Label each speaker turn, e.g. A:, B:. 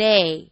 A: they